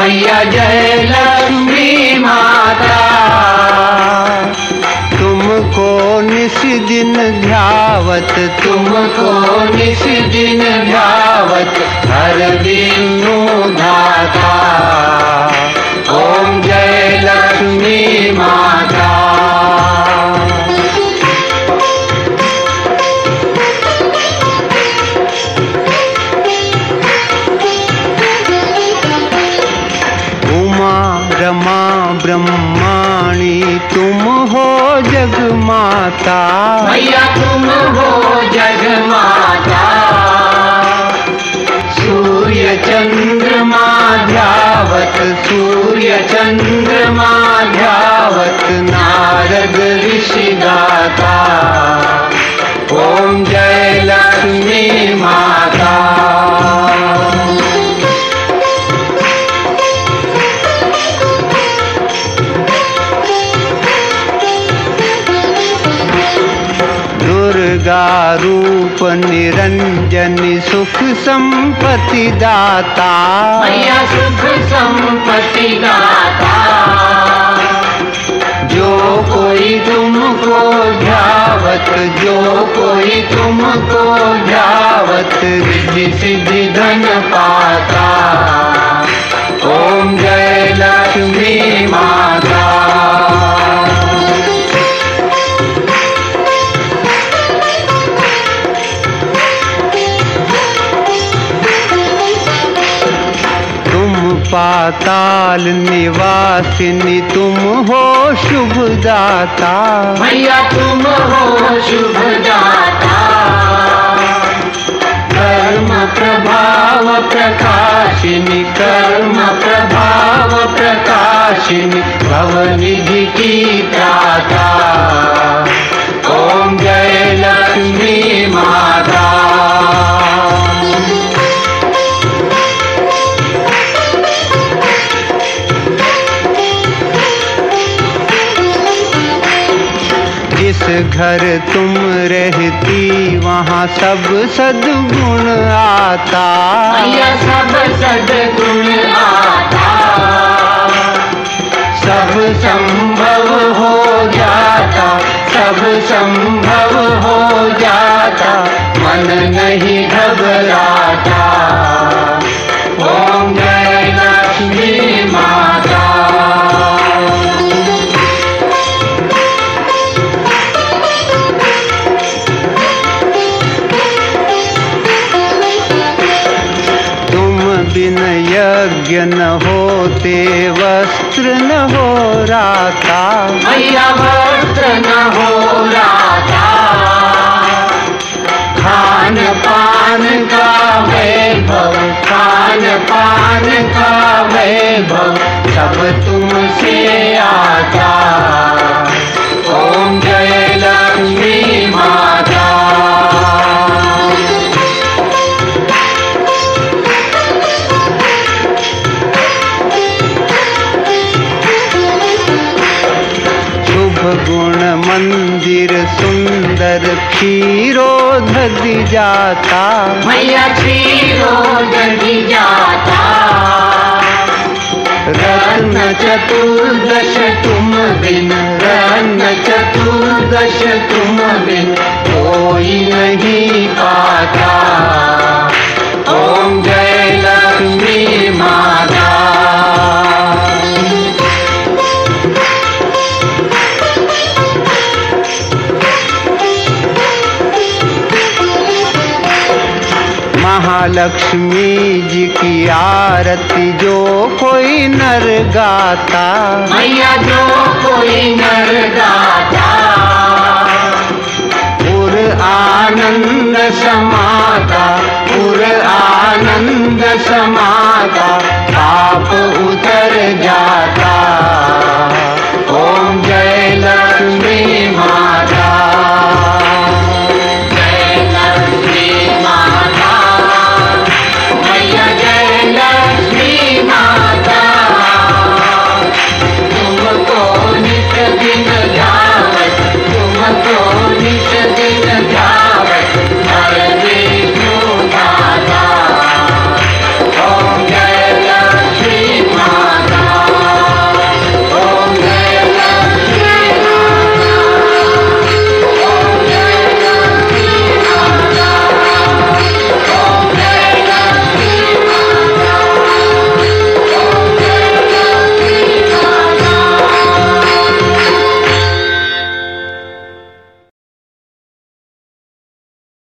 मैया जय लक्ष्मी माता। तुमको निश दिन ध्यावत। तुमको निश दिन ध्यावत हर दिन धाता ओम जय ब्रह्माणी तुम हो जग माता। भैया तुम हो जग माता। सूर्य चंद्रमा ध्यावत, सूर्य चंद्रमा दुर्गा रूप निरंजन सुख संपत्ति दाता। मैया सुख संपत्ति दाता। जो कोई तुमको ध्यावत जो कोई तुमको ध्यावत रिद्धि सिद्धि धन पाता। पाताल निवासिनी तुम हो शुभ दाता मैया तुम हो शुभ दाता कर्म प्रभाव प्रकाशिनी कर्म प्रभाव प्रकाशिनी भवनिधि की त्राता घर तुम रहती वहाँ सब सदगुण आता। सब सदगुण वस्त्र न हो राता। मैया वस्त्र न हो राता। खान पान का वैभव खान पान का वैभव। गुण मंदिर सुंदर क्षीरोधि जाता। मैया क्षीरो जगी जाता। रत्न चतुर्दश तुम बिन रत्न चतुर्दश तुम बिन कोई नहीं पाता। महालक्ष्मी जी की आरती जो कोई नर गाता। मैया जो